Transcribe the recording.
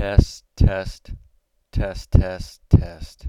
Test, test, test, test, test.